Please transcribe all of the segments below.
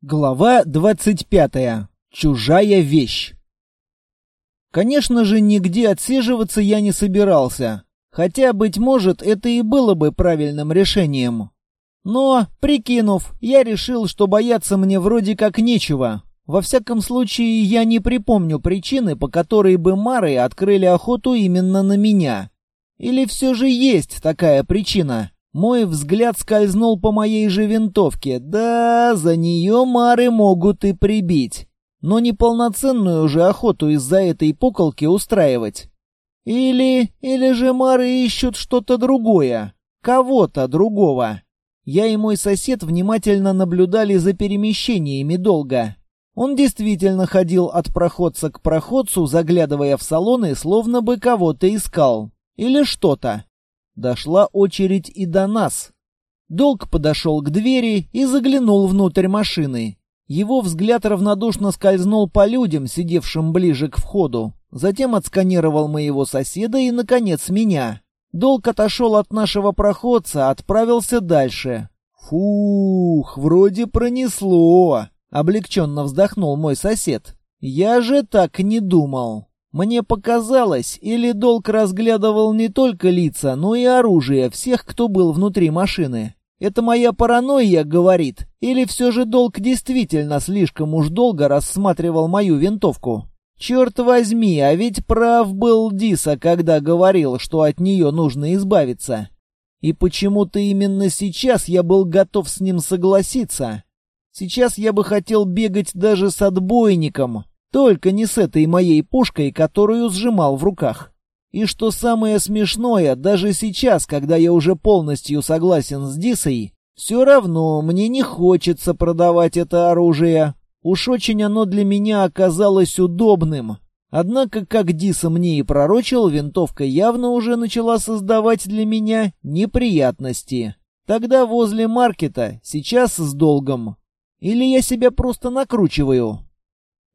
Глава 25. Чужая вещь. Конечно же, нигде отсиживаться я не собирался. Хотя, быть может, это и было бы правильным решением. Но, прикинув, я решил, что бояться мне вроде как нечего. Во всяком случае, я не припомню причины, по которой бы Мары открыли охоту именно на меня. Или все же есть такая причина? Мой взгляд скользнул по моей же винтовке. Да, за нее мары могут и прибить. Но не полноценную же охоту из-за этой пуколки устраивать. Или... или же мары ищут что-то другое. Кого-то другого. Я и мой сосед внимательно наблюдали за перемещениями долго. Он действительно ходил от проходца к проходцу, заглядывая в салоны, словно бы кого-то искал. Или что-то. Дошла очередь и до нас. Долг подошел к двери и заглянул внутрь машины. Его взгляд равнодушно скользнул по людям, сидевшим ближе к входу. Затем отсканировал моего соседа и, наконец, меня. Долг отошел от нашего проходца, отправился дальше. «Фух, вроде пронесло», — облегченно вздохнул мой сосед. «Я же так не думал». Мне показалось, или Долг разглядывал не только лица, но и оружие всех, кто был внутри машины. Это моя паранойя, говорит, или все же Долг действительно слишком уж долго рассматривал мою винтовку? Черт возьми, а ведь прав был Диса, когда говорил, что от нее нужно избавиться. И почему-то именно сейчас я был готов с ним согласиться. Сейчас я бы хотел бегать даже с отбойником, только не с этой моей пушкой, которую сжимал в руках. И что самое смешное, даже сейчас, когда я уже полностью согласен с Дисой, все равно мне не хочется продавать это оружие. Уж очень оно для меня оказалось удобным. Однако, как Диса мне и пророчил, винтовка явно уже начала создавать для меня неприятности. Тогда возле маркета, сейчас с долгом. Или я себя просто накручиваю?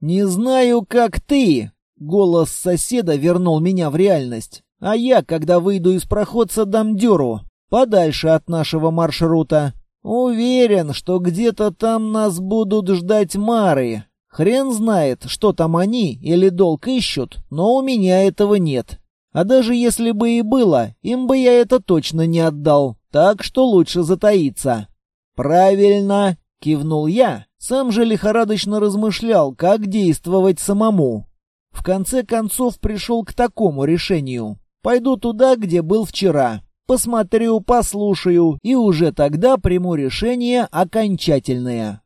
«Не знаю, как ты!» — голос соседа вернул меня в реальность. «А я, когда выйду из проходца, дам дёру, подальше от нашего маршрута. Уверен, что где-то там нас будут ждать мары. Хрен знает, что там они или долг ищут, но у меня этого нет. А даже если бы и было, им бы я это точно не отдал, так что лучше затаиться». «Правильно!» — кивнул я, сам же лихорадочно размышлял, как действовать самому. В конце концов пришел к такому решению. Пойду туда, где был вчера. Посмотрю, послушаю, и уже тогда приму решение окончательное.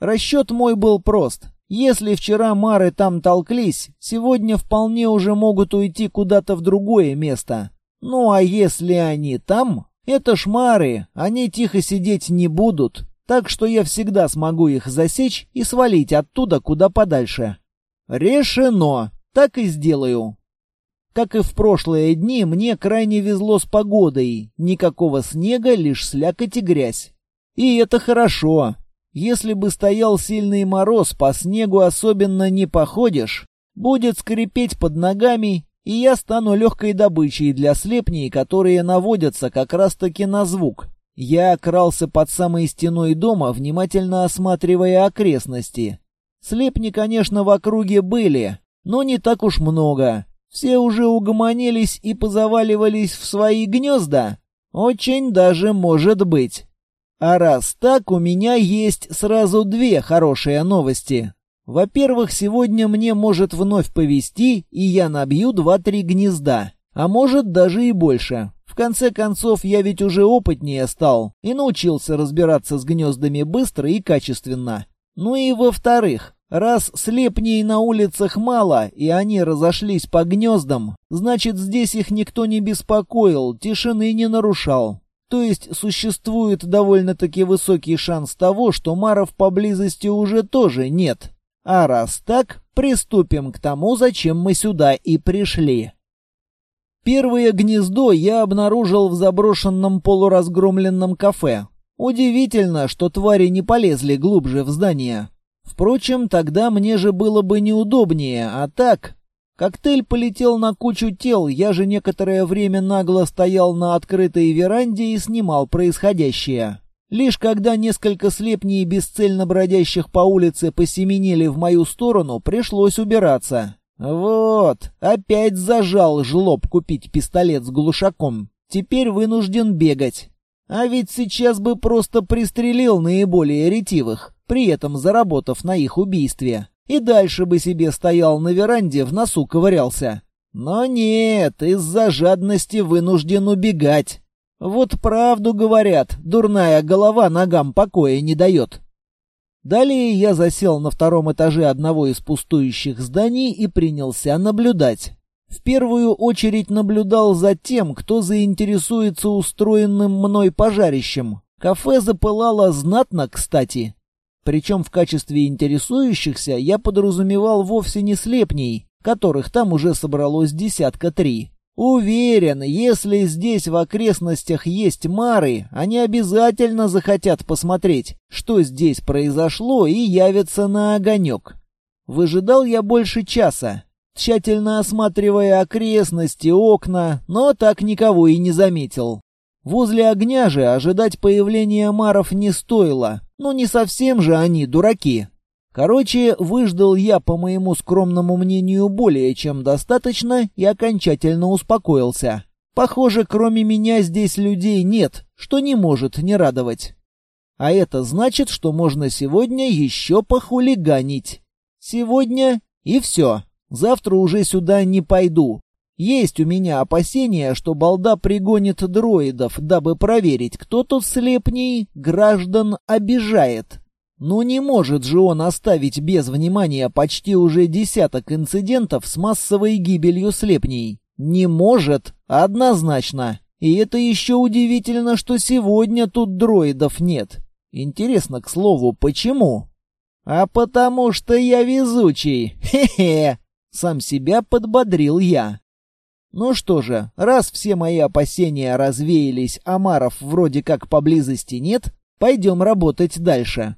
Расчет мой был прост. Если вчера мары там толклись, сегодня вполне уже могут уйти куда-то в другое место. Ну а если они там, это ж мары, они тихо сидеть не будут. Так что я всегда смогу их засечь и свалить оттуда куда подальше. Решено. Так и сделаю. Как и в прошлые дни, мне крайне везло с погодой. Никакого снега, лишь слякоть и грязь. И это хорошо. Если бы стоял сильный мороз, по снегу особенно не походишь. Будет скрипеть под ногами, и я стану легкой добычей для слепней, которые наводятся как раз-таки на звук. Я крался под самой стеной дома, внимательно осматривая окрестности. Слепни, конечно, в округе были, но не так уж много. Все уже угомонились и позаваливались в свои гнезда. Очень даже может быть. А раз так, у меня есть сразу две хорошие новости. Во-первых, сегодня мне может вновь повести, и я набью два-три гнезда, а может даже и больше конце концов, я ведь уже опытнее стал и научился разбираться с гнездами быстро и качественно. Ну и во-вторых, раз слепней на улицах мало, и они разошлись по гнездам, значит, здесь их никто не беспокоил, тишины не нарушал. То есть существует довольно-таки высокий шанс того, что маров поблизости уже тоже нет. А раз так, приступим к тому, зачем мы сюда и пришли. Первое гнездо я обнаружил в заброшенном полуразгромленном кафе. Удивительно, что твари не полезли глубже в здание. Впрочем, тогда мне же было бы неудобнее, а так... Коктейль полетел на кучу тел, я же некоторое время нагло стоял на открытой веранде и снимал происходящее. Лишь когда несколько слепней бесцельно бродящих по улице посеменили в мою сторону, пришлось убираться. Вот, опять зажал жлоб купить пистолет с глушаком. Теперь вынужден бегать. А ведь сейчас бы просто пристрелил наиболее ретивых, при этом заработав на их убийстве. И дальше бы себе стоял на веранде, в носу ковырялся. Но нет, из-за жадности вынужден убегать. Вот правду говорят, дурная голова ногам покоя не дает. Далее я засел на втором этаже одного из пустующих зданий и принялся наблюдать. В первую очередь наблюдал за тем, кто заинтересуется устроенным мной пожарищем. Кафе запылало знатно, кстати. Причем в качестве интересующихся я подразумевал вовсе не слепней, которых там уже собралось десятка три. Уверен, если здесь в окрестностях есть мары, они обязательно захотят посмотреть, что здесь произошло, и явятся на огонек. Выжидал я больше часа, тщательно осматривая окрестности, окна, но так никого и не заметил. Возле огня же ожидать появления маров не стоило, но не совсем же они дураки. Короче, выждал я, по моему скромному мнению, более чем достаточно и окончательно успокоился. Похоже, кроме меня здесь людей нет, что не может не радовать. А это значит, что можно сегодня еще похулиганить. Сегодня и все. Завтра уже сюда не пойду. Есть у меня опасения, что балда пригонит дроидов, дабы проверить, кто тут слепней граждан обижает. Ну не может же он оставить без внимания почти уже десяток инцидентов с массовой гибелью слепней. Не может, однозначно. И это еще удивительно, что сегодня тут дроидов нет. Интересно, к слову, почему? А потому что я везучий. Хе-хе. Сам себя подбодрил я. Ну что же, раз все мои опасения развеялись, а вроде как поблизости нет, пойдем работать дальше.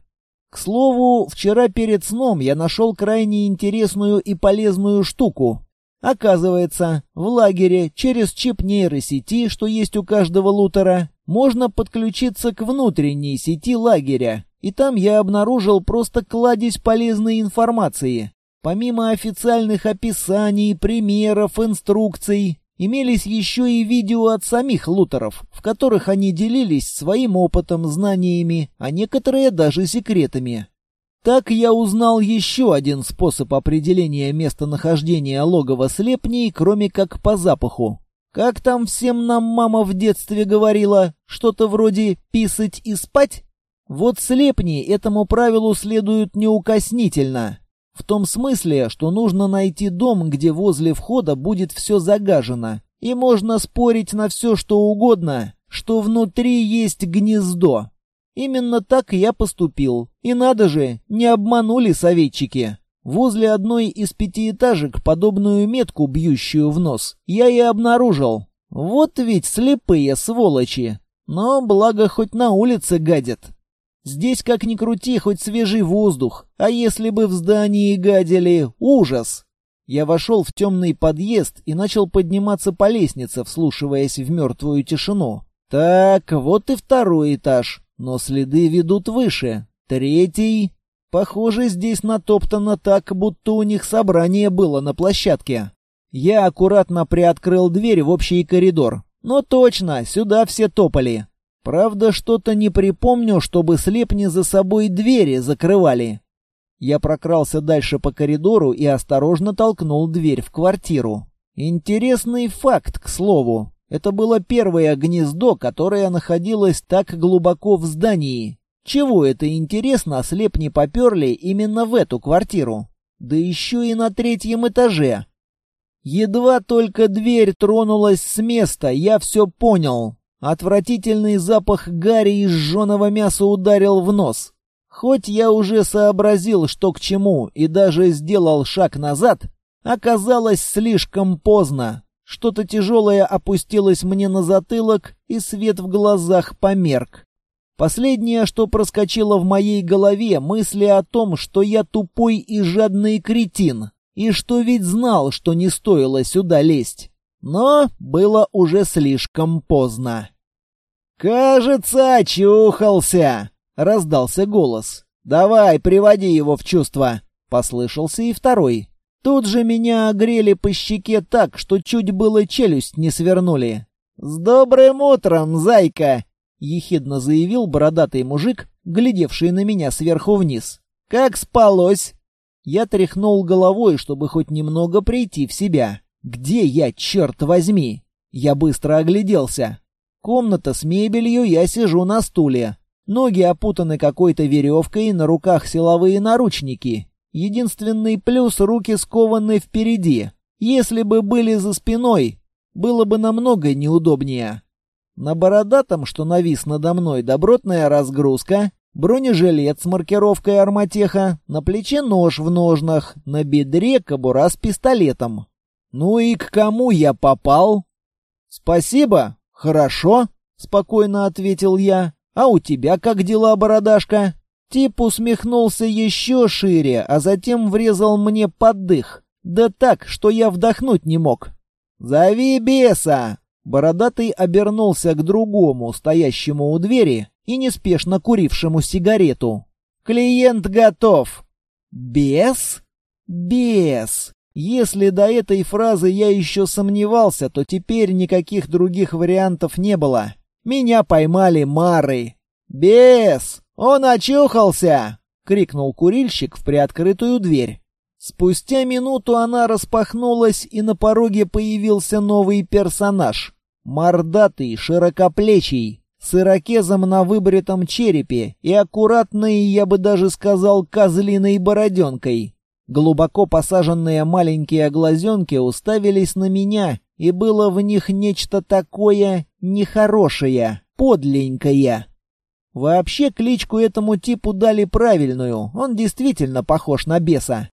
К слову, вчера перед сном я нашел крайне интересную и полезную штуку. Оказывается, в лагере через чип нейросети, что есть у каждого лутера, можно подключиться к внутренней сети лагеря, и там я обнаружил просто кладезь полезной информации. Помимо официальных описаний, примеров, инструкций, имелись еще и видео от самих лутеров, в которых они делились своим опытом, знаниями, а некоторые даже секретами. Так я узнал еще один способ определения местонахождения логова слепней, кроме как по запаху. Как там всем нам мама в детстве говорила, что-то вроде «писать и спать»? Вот слепни этому правилу следуют неукоснительно. В том смысле, что нужно найти дом, где возле входа будет все загажено. И можно спорить на все, что угодно, что внутри есть гнездо. Именно так я поступил. И надо же, не обманули советчики. Возле одной из пятиэтажек подобную метку, бьющую в нос, я и обнаружил. Вот ведь слепые сволочи. Но благо хоть на улице гадят. Здесь, как ни крути, хоть свежий воздух. А если бы в здании гадили, ужас! Я вошел в темный подъезд и начал подниматься по лестнице, вслушиваясь в мертвую тишину. Так, вот и второй этаж, но следы ведут выше. Третий. Похоже, здесь натоптано так, будто у них собрание было на площадке. Я аккуратно приоткрыл дверь в общий коридор. Но точно, сюда все топали. Правда, что-то не припомню, чтобы слепни за собой двери закрывали. Я прокрался дальше по коридору и осторожно толкнул дверь в квартиру. Интересный факт, к слову. Это было первое гнездо, которое находилось так глубоко в здании. Чего это интересно, слепни поперли именно в эту квартиру? Да еще и на третьем этаже. Едва только дверь тронулась с места, я все понял. Отвратительный запах гари и сжженного мяса ударил в нос. Хоть я уже сообразил, что к чему, и даже сделал шаг назад, оказалось слишком поздно. Что-то тяжелое опустилось мне на затылок, и свет в глазах померк. Последнее, что проскочило в моей голове, мысли о том, что я тупой и жадный кретин, и что ведь знал, что не стоило сюда лезть. Но было уже слишком поздно. «Кажется, очухался!» — раздался голос. «Давай, приводи его в чувство!» — послышался и второй. Тут же меня огрели по щеке так, что чуть было челюсть не свернули. «С добрым утром, зайка!» — ехидно заявил бородатый мужик, глядевший на меня сверху вниз. «Как спалось?» Я тряхнул головой, чтобы хоть немного прийти в себя. «Где я, черт возьми?» Я быстро огляделся. Комната с мебелью, я сижу на стуле. Ноги опутаны какой-то веревкой, на руках силовые наручники. Единственный плюс — руки скованы впереди. Если бы были за спиной, было бы намного неудобнее. На бородатом, что навис надо мной, добротная разгрузка, бронежилет с маркировкой «Арматеха», на плече нож в ножнах, на бедре кобура с пистолетом. Ну и к кому я попал? Спасибо, хорошо, спокойно ответил я. А у тебя как дела, бородашка? Тип усмехнулся еще шире, а затем врезал мне под дых. Да так, что я вдохнуть не мог. «Зови беса!» Бородатый обернулся к другому, стоящему у двери и неспешно курившему сигарету. «Клиент готов!» «Бес?» «Бес!» Если до этой фразы я еще сомневался, то теперь никаких других вариантов не было. Меня поймали Мары. «Бес! Он очухался!» — крикнул курильщик в приоткрытую дверь. Спустя минуту она распахнулась, и на пороге появился новый персонаж. Мордатый, широкоплечий, с ирокезом на выбритом черепе и аккуратной, я бы даже сказал, козлиной бороденкой. Глубоко посаженные маленькие глазенки уставились на меня, и было в них нечто такое нехорошее, подленькое. Вообще кличку этому типу дали правильную, он действительно похож на беса.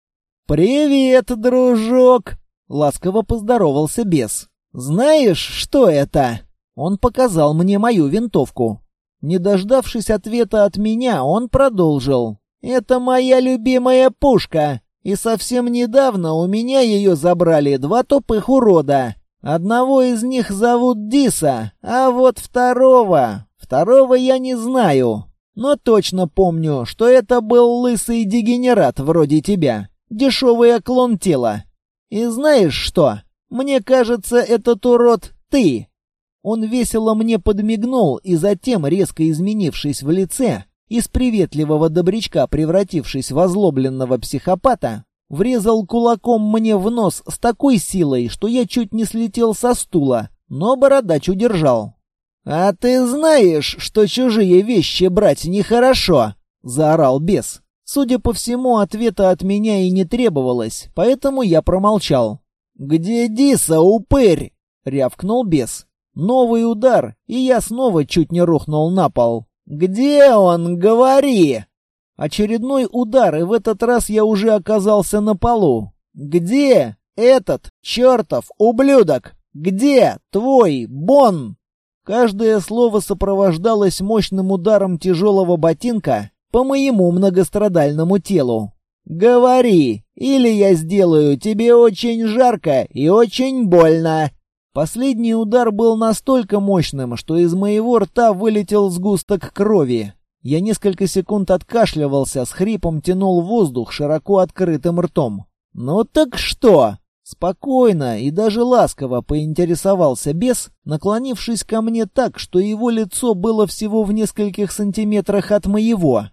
«Привет, дружок!» — ласково поздоровался бес. «Знаешь, что это?» Он показал мне мою винтовку. Не дождавшись ответа от меня, он продолжил. «Это моя любимая пушка. И совсем недавно у меня ее забрали два тупых урода. Одного из них зовут Диса, а вот второго... Второго я не знаю. Но точно помню, что это был лысый дегенерат вроде тебя. Дешевый оклон тела. И знаешь что? Мне кажется, этот урод ты. Он весело мне подмигнул и затем, резко изменившись в лице, из приветливого добрячка, превратившись в озлобленного психопата, врезал кулаком мне в нос с такой силой, что я чуть не слетел со стула, но бородач удержал. «А ты знаешь, что чужие вещи брать нехорошо?» — заорал бес. Судя по всему, ответа от меня и не требовалось, поэтому я промолчал. «Где Диса, упырь?» — рявкнул бес. Новый удар, и я снова чуть не рухнул на пол. «Где он? Говори!» Очередной удар, и в этот раз я уже оказался на полу. «Где этот чертов ублюдок? Где твой Бон?» Каждое слово сопровождалось мощным ударом тяжелого ботинка по моему многострадальному телу. «Говори, или я сделаю тебе очень жарко и очень больно!» Последний удар был настолько мощным, что из моего рта вылетел сгусток крови. Я несколько секунд откашливался, с хрипом тянул воздух широко открытым ртом. «Ну так что?» Спокойно и даже ласково поинтересовался бес, наклонившись ко мне так, что его лицо было всего в нескольких сантиметрах от моего.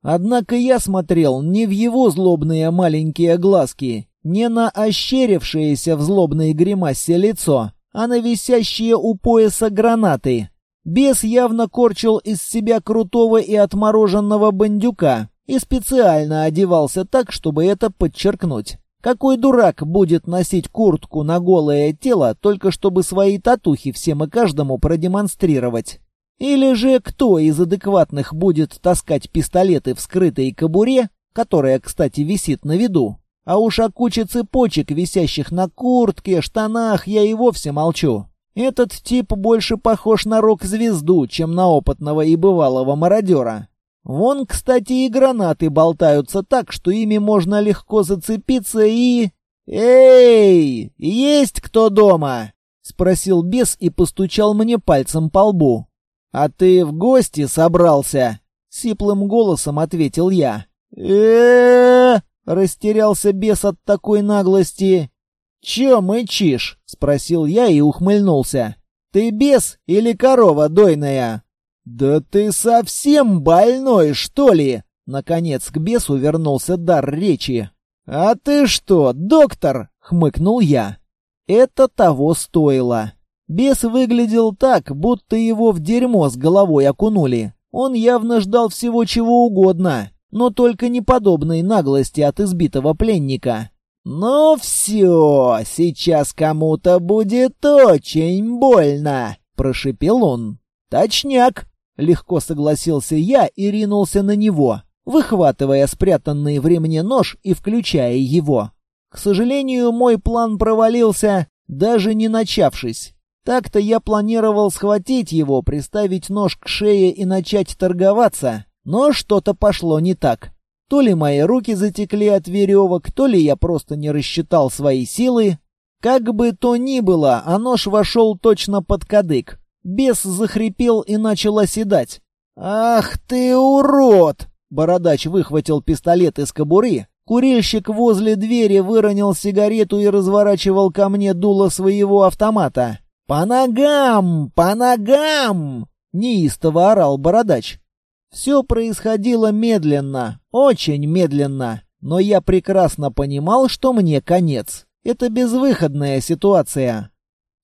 Однако я смотрел не в его злобные маленькие глазки, не на ощерившееся в злобной гримасе лицо, а на висящие у пояса гранаты. Бес явно корчил из себя крутого и отмороженного бандюка и специально одевался так, чтобы это подчеркнуть. Какой дурак будет носить куртку на голое тело, только чтобы свои татухи всем и каждому продемонстрировать? Или же кто из адекватных будет таскать пистолеты в скрытой кобуре, которая, кстати, висит на виду? А уж о куче цепочек, висящих на куртке, штанах, я и вовсе молчу. Этот тип больше похож на рок-звезду, чем на опытного и бывалого мародера. Вон, кстати, и гранаты болтаются так, что ими можно легко зацепиться и... «Эй, есть кто дома?» — спросил бес и постучал мне пальцем по лбу. «А ты в гости собрался?» — сиплым голосом ответил я. э растерялся бес от такой наглости. «Чё мычишь?» — спросил я и ухмыльнулся. «Ты бес или корова дойная?» «Да ты совсем больной, что ли?» Наконец к бесу вернулся дар речи. «А ты что, доктор?» — хмыкнул я. Это того стоило. Бес выглядел так, будто его в дерьмо с головой окунули. Он явно ждал всего чего угодно, но только не подобной наглости от избитого пленника. «Ну все, сейчас кому-то будет очень больно», — прошипел он. «Точняк», — легко согласился я и ринулся на него, выхватывая спрятанный в ремне нож и включая его. К сожалению, мой план провалился, даже не начавшись. Так-то я планировал схватить его, приставить нож к шее и начать торговаться, но что-то пошло не так. То ли мои руки затекли от веревок, то ли я просто не рассчитал свои силы. Как бы то ни было, а нож вошел точно под кадык. Бес захрипел и начал оседать. «Ах ты урод!» Бородач выхватил пистолет из кобуры. Курильщик возле двери выронил сигарету и разворачивал ко мне дуло своего автомата. «По ногам! По ногам!» — неистово орал Бородач. Все происходило медленно, очень медленно, но я прекрасно понимал, что мне конец. Это безвыходная ситуация.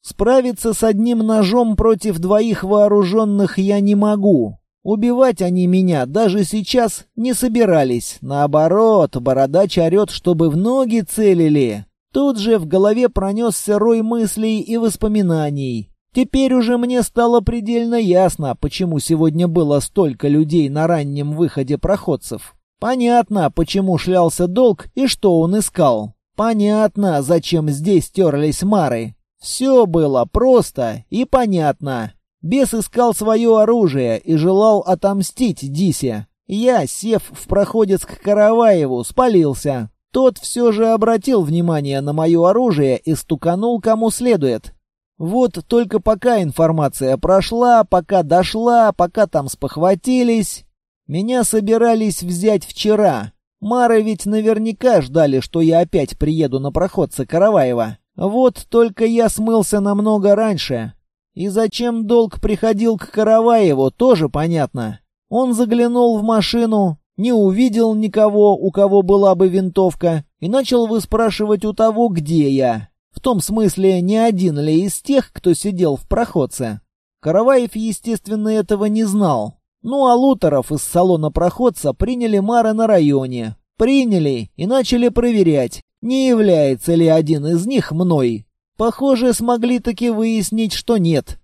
Справиться с одним ножом против двоих вооруженных я не могу. Убивать они меня даже сейчас не собирались. Наоборот, бородач орет, чтобы в ноги целили. Тут же в голове пронесся рой мыслей и воспоминаний. Теперь уже мне стало предельно ясно, почему сегодня было столько людей на раннем выходе проходцев. Понятно, почему шлялся долг и что он искал. Понятно, зачем здесь терлись мары. Все было просто и понятно. Бес искал свое оружие и желал отомстить Дисе. Я, сев в проходец к Караваеву, спалился. Тот все же обратил внимание на мое оружие и стуканул кому следует. Вот только пока информация прошла, пока дошла, пока там спохватились... Меня собирались взять вчера. Мары ведь наверняка ждали, что я опять приеду на проходца Караваева. Вот только я смылся намного раньше. И зачем долг приходил к Караваеву, тоже понятно. Он заглянул в машину, не увидел никого, у кого была бы винтовка, и начал выспрашивать у того, где я. В том смысле, не один ли из тех, кто сидел в проходце. Караваев, естественно, этого не знал. Ну а Лутеров из салона проходца приняли Мара на районе. Приняли и начали проверять, не является ли один из них мной. Похоже, смогли таки выяснить, что нет.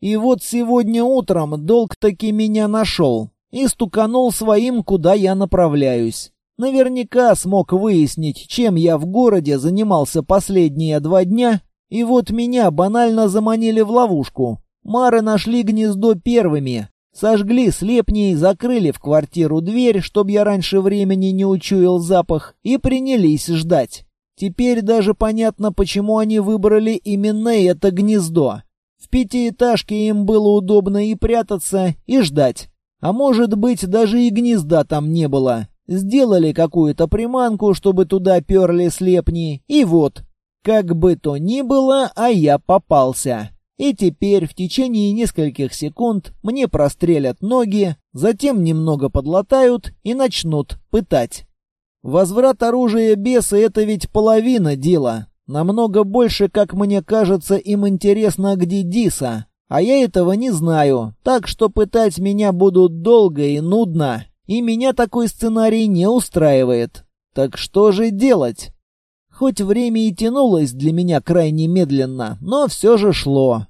И вот сегодня утром долг таки меня нашел и стуканул своим, куда я направляюсь. Наверняка смог выяснить, чем я в городе занимался последние два дня, и вот меня банально заманили в ловушку. Мары нашли гнездо первыми, сожгли слепни, закрыли в квартиру дверь, чтобы я раньше времени не учуял запах, и принялись ждать. Теперь даже понятно, почему они выбрали именно это гнездо. В пятиэтажке им было удобно и прятаться, и ждать. А может быть, даже и гнезда там не было. Сделали какую-то приманку, чтобы туда перли слепни, и вот. Как бы то ни было, а я попался. И теперь в течение нескольких секунд мне прострелят ноги, затем немного подлатают и начнут пытать. Возврат оружия беса — это ведь половина дела. Намного больше, как мне кажется, им интересно, где Диса. А я этого не знаю, так что пытать меня будут долго и нудно. И меня такой сценарий не устраивает. Так что же делать? Хоть время и тянулось для меня крайне медленно, но все же шло.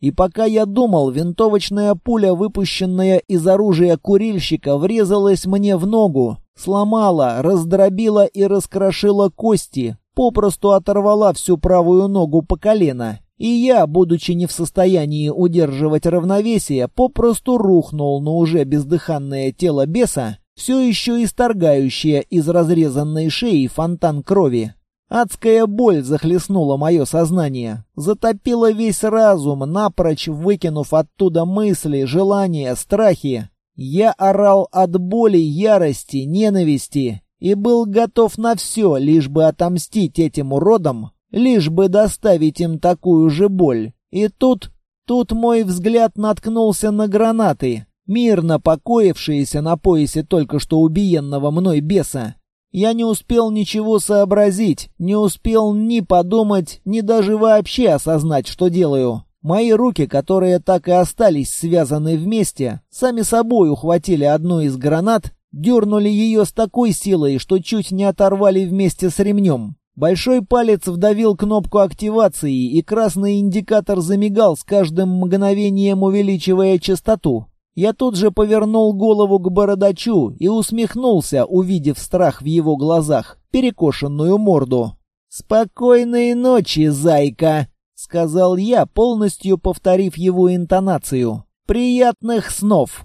И пока я думал, винтовочная пуля, выпущенная из оружия курильщика, врезалась мне в ногу, сломала, раздробила и раскрошила кости, попросту оторвала всю правую ногу по колено. И я, будучи не в состоянии удерживать равновесие, попросту рухнул на уже бездыханное тело беса, все еще исторгающее из разрезанной шеи фонтан крови. Адская боль захлестнула мое сознание, затопила весь разум, напрочь выкинув оттуда мысли, желания, страхи. Я орал от боли, ярости, ненависти и был готов на все, лишь бы отомстить этим уродам, лишь бы доставить им такую же боль. И тут, тут мой взгляд наткнулся на гранаты, мирно покоившиеся на поясе только что убиенного мной беса. Я не успел ничего сообразить, не успел ни подумать, ни даже вообще осознать, что делаю. Мои руки, которые так и остались связаны вместе, сами собой ухватили одну из гранат, дернули ее с такой силой, что чуть не оторвали вместе с ремнем. Большой палец вдавил кнопку активации, и красный индикатор замигал с каждым мгновением, увеличивая частоту. Я тут же повернул голову к бородачу и усмехнулся, увидев страх в его глазах, перекошенную морду. «Спокойной ночи, зайка!» — сказал я, полностью повторив его интонацию. «Приятных снов!»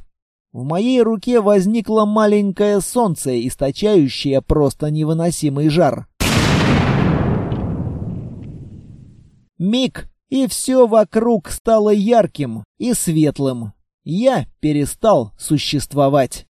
В моей руке возникло маленькое солнце, источающее просто невыносимый жар. Миг, и все вокруг стало ярким и светлым. Я перестал существовать.